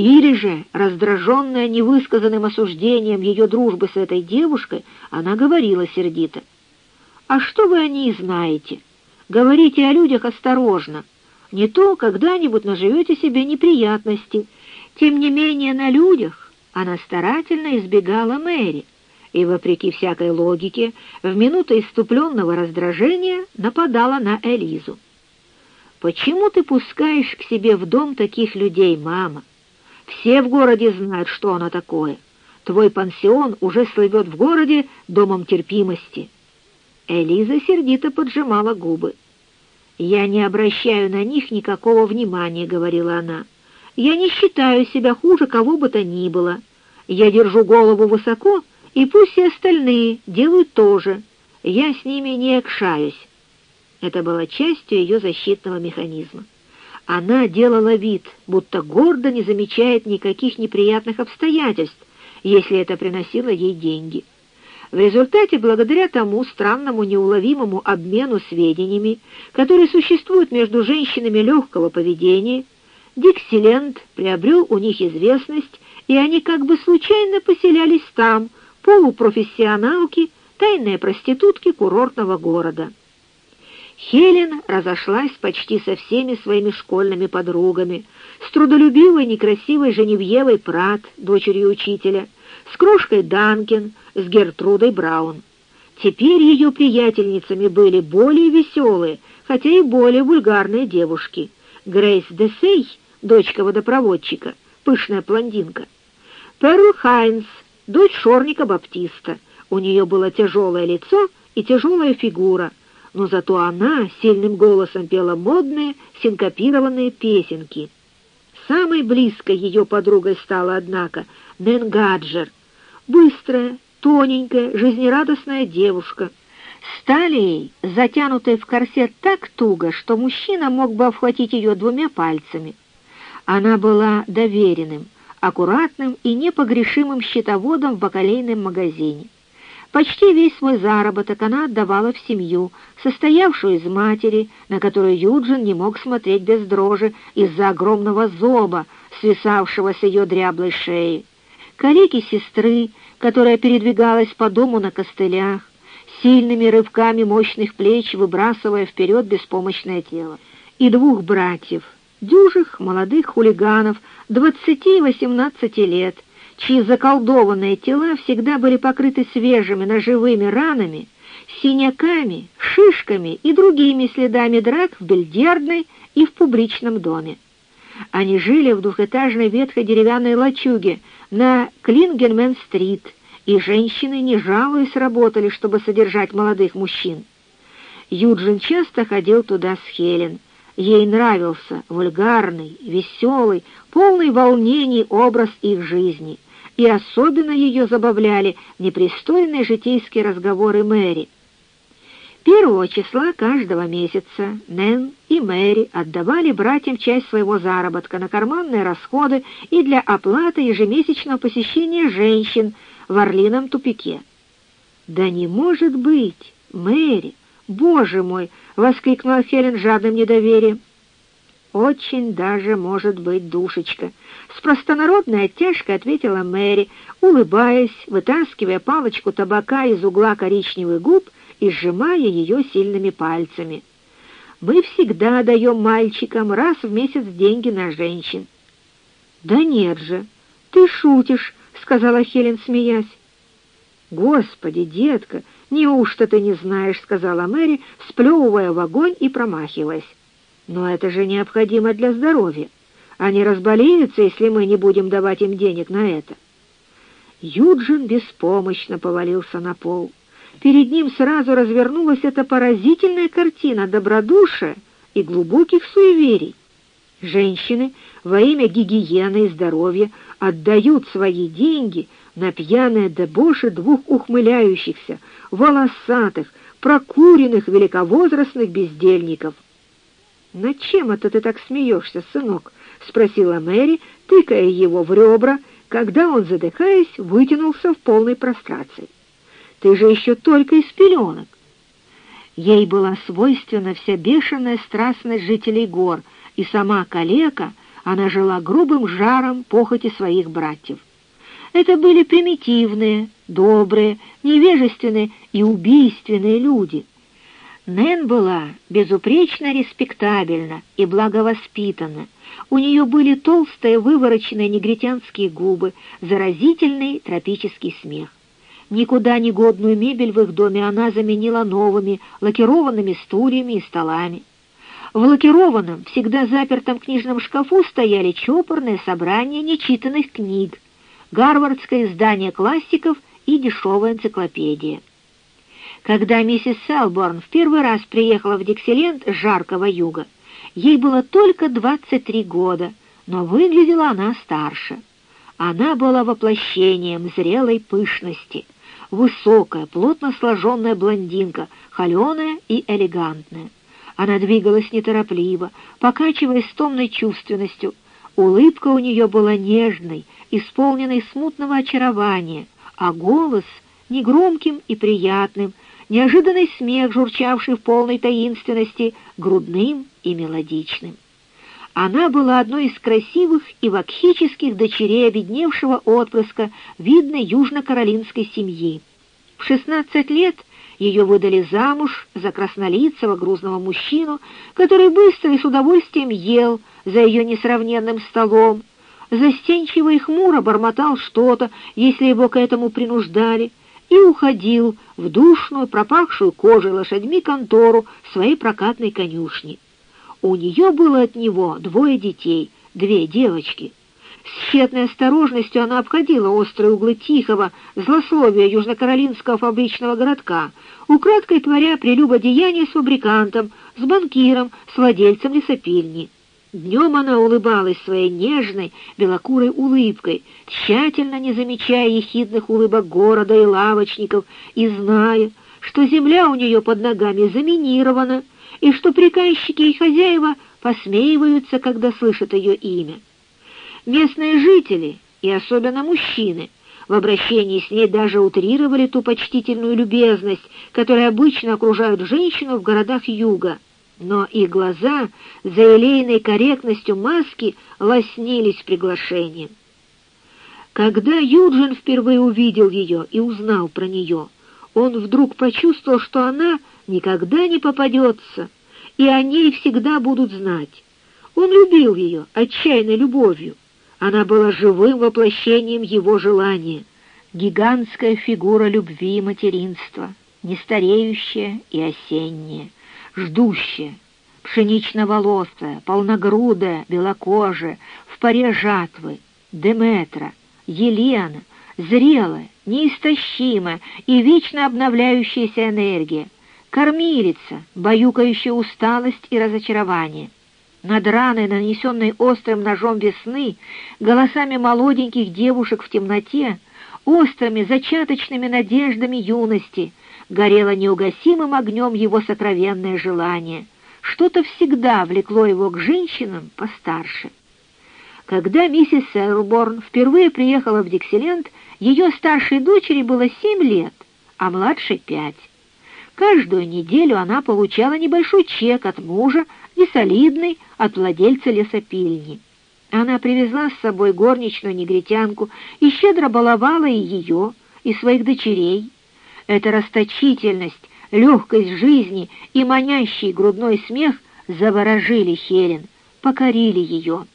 Или же, раздраженная невысказанным осуждением ее дружбы с этой девушкой, она говорила сердито. «А что вы о ней знаете? Говорите о людях осторожно. Не то когда-нибудь наживете себе неприятности. Тем не менее на людях она старательно избегала Мэри и, вопреки всякой логике, в минуты иступленного раздражения нападала на Элизу. «Почему ты пускаешь к себе в дом таких людей, мама? Все в городе знают, что она такое. Твой пансион уже слывет в городе домом терпимости». Элиза сердито поджимала губы. «Я не обращаю на них никакого внимания», — говорила она. «Я не считаю себя хуже кого бы то ни было. Я держу голову высоко, и пусть и остальные делают то же. Я с ними не окшаюсь». Это было частью ее защитного механизма. Она делала вид, будто гордо не замечает никаких неприятных обстоятельств, если это приносило ей деньги. В результате, благодаря тому странному неуловимому обмену сведениями, который существует между женщинами легкого поведения, Диксиленд приобрел у них известность, и они как бы случайно поселялись там, полупрофессионалки, тайные проститутки курортного города. Хелен разошлась почти со всеми своими школьными подругами, с трудолюбивой некрасивой Женевьевой Прат, дочерью учителя, с крошкой Данкин, с Гертрудой Браун. Теперь ее приятельницами были более веселые, хотя и более вульгарные девушки. Грейс Десей, дочка водопроводчика, пышная блондинка. Перл Хайнс, дочь шорника Баптиста. У нее было тяжелое лицо и тяжелая фигура — но зато она сильным голосом пела модные, синкопированные песенки. Самой близкой ее подругой стала, однако, Нэн Гаджер, быстрая, тоненькая, жизнерадостная девушка, с талией, затянутой в корсет так туго, что мужчина мог бы обхватить ее двумя пальцами. Она была доверенным, аккуратным и непогрешимым счетоводом в бакалейном магазине. Почти весь свой заработок она отдавала в семью, состоявшую из матери, на которую Юджин не мог смотреть без дрожи из-за огромного зоба, свисавшего с ее дряблой шеи, коллеги сестры, которая передвигалась по дому на костылях, сильными рывками мощных плеч выбрасывая вперед беспомощное тело, и двух братьев, дюжих молодых хулиганов, двадцати и восемнадцати лет — чьи заколдованные тела всегда были покрыты свежими ножевыми ранами, синяками, шишками и другими следами драк в бильярдной и в публичном доме. Они жили в двухэтажной ветхой деревянной лачуге на Клингенмен-стрит, и женщины, не жалуясь, работали, чтобы содержать молодых мужчин. Юджин часто ходил туда с Хелен. Ей нравился вульгарный, веселый, полный волнений образ их жизни — и особенно ее забавляли непристойные житейские разговоры Мэри. Первого числа каждого месяца Нэн и Мэри отдавали братьям часть своего заработка на карманные расходы и для оплаты ежемесячного посещения женщин в Орлином тупике. «Да не может быть! Мэри! Боже мой!» — воскликнула Хелен жадным недоверием. «Очень даже может быть, душечка», — с простонародной оттяжкой ответила Мэри, улыбаясь, вытаскивая палочку табака из угла коричневых губ и сжимая ее сильными пальцами. «Мы всегда даем мальчикам раз в месяц деньги на женщин». «Да нет же, ты шутишь», — сказала Хелен, смеясь. «Господи, детка, неужто ты не знаешь?» — сказала Мэри, сплевывая в огонь и промахиваясь. Но это же необходимо для здоровья. Они разболеются, если мы не будем давать им денег на это. Юджин беспомощно повалился на пол. Перед ним сразу развернулась эта поразительная картина добродушия и глубоких суеверий. Женщины во имя гигиены и здоровья отдают свои деньги на пьяное дебоши двух ухмыляющихся, волосатых, прокуренных великовозрастных бездельников — «Над чем это ты так смеешься, сынок?» — спросила Мэри, тыкая его в ребра, когда он, задыхаясь, вытянулся в полной прострации. «Ты же еще только из пеленок!» Ей была свойственна вся бешеная страстность жителей гор, и сама калека она жила грубым жаром похоти своих братьев. Это были примитивные, добрые, невежественные и убийственные люди. Нэн была безупречно респектабельна и благовоспитана. У нее были толстые вывороченные негритянские губы, заразительный тропический смех. Никуда не годную мебель в их доме она заменила новыми, лакированными стульями и столами. В лакированном, всегда запертом книжном шкафу стояли чопорные собрания нечитанных книг, гарвардское издание классиков и дешевая энциклопедия. Когда миссис Селборн в первый раз приехала в Диксиленд с жаркого юга, ей было только 23 года, но выглядела она старше. Она была воплощением зрелой пышности, высокая, плотно сложенная блондинка, холеная и элегантная. Она двигалась неторопливо, покачиваясь с томной чувственностью. Улыбка у нее была нежной, исполненной смутного очарования, а голос — негромким и приятным, неожиданный смех, журчавший в полной таинственности, грудным и мелодичным. Она была одной из красивых и вакхических дочерей обедневшего отпрыска видной южно-каролинской семьи. В 16 лет ее выдали замуж за краснолицего грузного мужчину, который быстро и с удовольствием ел за ее несравненным столом, застенчиво и хмуро бормотал что-то, если его к этому принуждали, и уходил в душную, пропахшую кожей лошадьми контору своей прокатной конюшни. У нее было от него двое детей, две девочки. С тщетной осторожностью она обходила острые углы тихого, злословия южнокаролинского фабричного городка, украдкой творя прелюбодеяние с фабрикантом, с банкиром, с владельцем лесопильни. Днем она улыбалась своей нежной, белокурой улыбкой, тщательно не замечая ехидных улыбок города и лавочников, и зная, что земля у нее под ногами заминирована, и что приказчики и хозяева посмеиваются, когда слышат ее имя. Местные жители, и особенно мужчины, в обращении с ней даже утрировали ту почтительную любезность, которая обычно окружают женщину в городах юга — но и глаза за елейной корректностью маски лоснились приглашением. Когда Юджин впервые увидел ее и узнал про нее, он вдруг почувствовал, что она никогда не попадется, и о ней всегда будут знать. Он любил ее отчаянной любовью. Она была живым воплощением его желания, гигантская фигура любви и материнства, нестареющая и осенняя ждущая, пшенично-волосая, полногрудая, белокожая, в паре жатвы, Деметра, Елена, зрелая, неистощимая и вечно обновляющаяся энергия, кормилица, баюкающая усталость и разочарование. Над раной, нанесенной острым ножом весны, голосами молоденьких девушек в темноте, острыми зачаточными надеждами юности, горело неугасимым огнем его сокровенное желание. Что-то всегда влекло его к женщинам постарше. Когда миссис Сэлборн впервые приехала в Диксиленд, ее старшей дочери было семь лет, а младшей — пять. Каждую неделю она получала небольшой чек от мужа и солидный от владельца лесопильни. Она привезла с собой горничную негритянку и щедро баловала и ее, и своих дочерей. Эта расточительность, легкость жизни и манящий грудной смех заворожили Хелен, покорили ее.